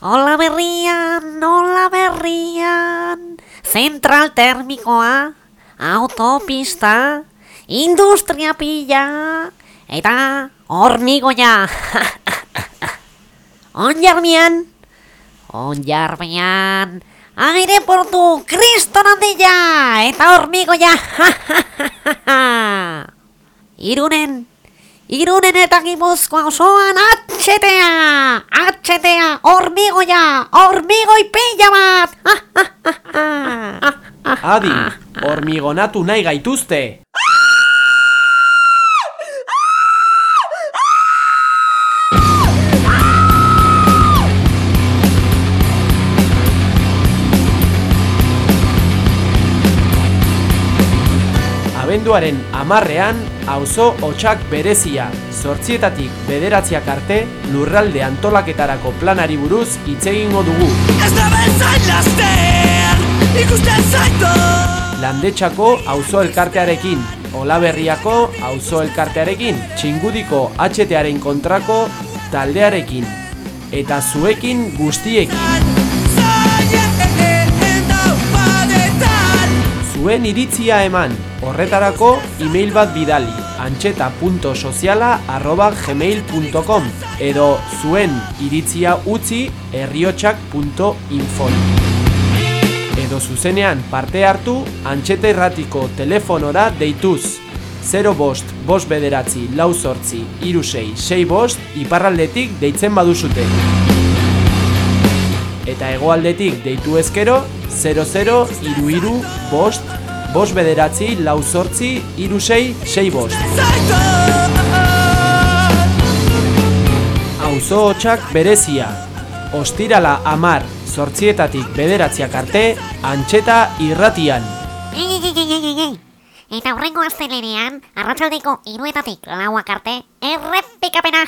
Hola berrian, hola berrian, zentral termikoa, autopista, industria pila, eta hormigoia. Onjarmian, onjarmian, aireportu kriston handia, eta hormigoia. Irunen, Irunen eta Gipuzkoa osoan atxetea! Atxetea! Hormigoia! Hormigoi pila bat! Adi, hormigonatu nahi gaituzte. Abenduaren amarrean, auzo hotxak berezia, zortzietatik bederatziak arte, lurralde antolaketarako planari buruz hitz egingo dugu. Ez da bezain laster, ikusten zaitu Landetxako auzo elkartearekin, Olaberriako auzo elkartearekin, Txingudiko HTaren kontrako taldearekin, eta zuekin guztiekin. Zuen iritzia eman, horretarako e-mail bat bidali, antxeta.soziala arroba gmail.com edo zuen iritzia utzi herriotxak.info Edo zuzenean parte hartu antxeta irratiko telefonora deituz. 0 bost, bost bederatzi, lau sortzi, iru sei bost, iparraldetik deitzen baduzute. Eta hegoaldetik deitu ezkero 00 iru iru bost, bost bederatzi, lau sortzi, iru sei, sei. Zaitu Auzo hotxak berezia. Ostirala amar, sortzietatik bederatziak arte, antxeta irratian. Eta horrengo astelenean, arratsaldeko iruetatik lauak arte, errepikapena!